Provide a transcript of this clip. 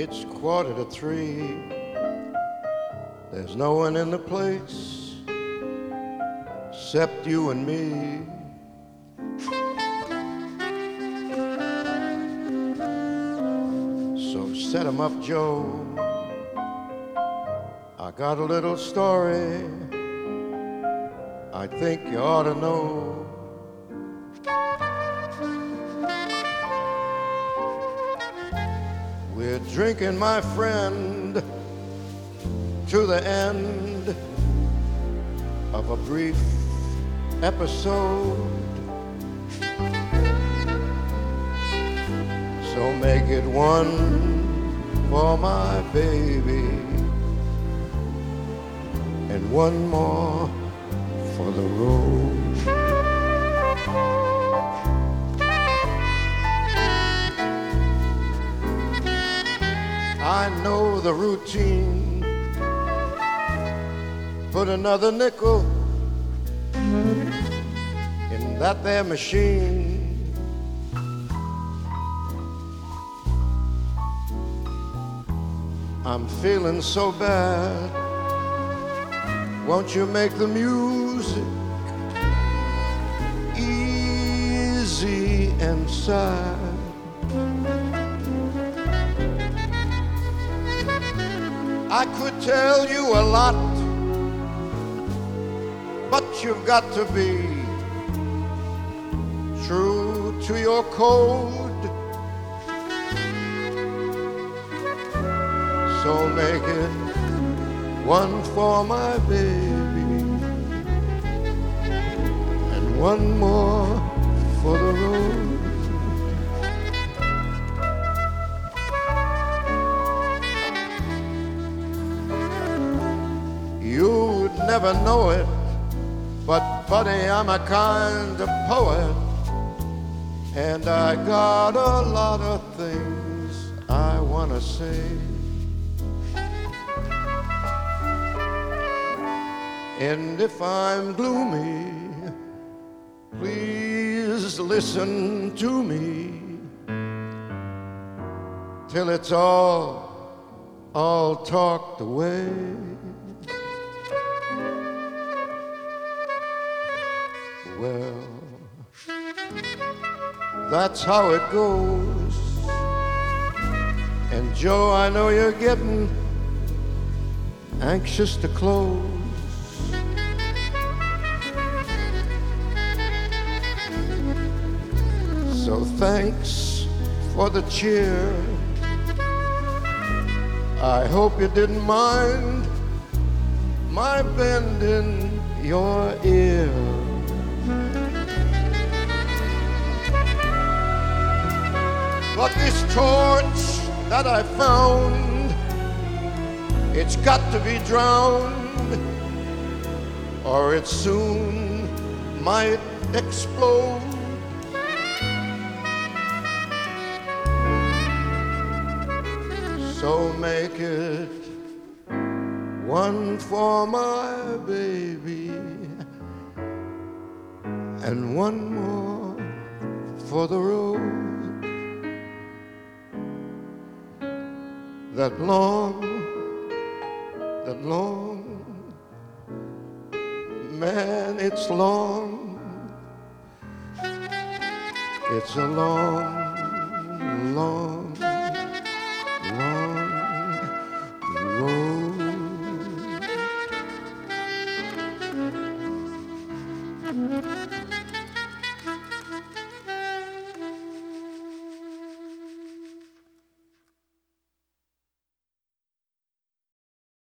It's quarter to three. There's no one in the place except you and me. So set 'em up, Joe. I got a little story I think you ought to know. We're drinking, my friend, to the end of a brief episode. So make it one for my baby and one more for the road. I know the routine. Put another nickel in that there machine. I'm feeling so bad. Won't you make the music easy and sad? I could tell you a lot, but you've got to be true to your code. So make it one for my baby and one more for the road. Never know it, but buddy, I'm a kind of poet, and I got a lot of things I wanna say. And if I'm gloomy, please listen to me till it's all, all talked away. That's how it goes. And Joe, I know you're getting anxious to close. So thanks for the cheer. I hope you didn't mind my bending your ear. But this torch that I found, it's got to be drowned, or it soon might explode. So make it one for my baby and one more for the road. That long, that long, man, it's long. It's a long, long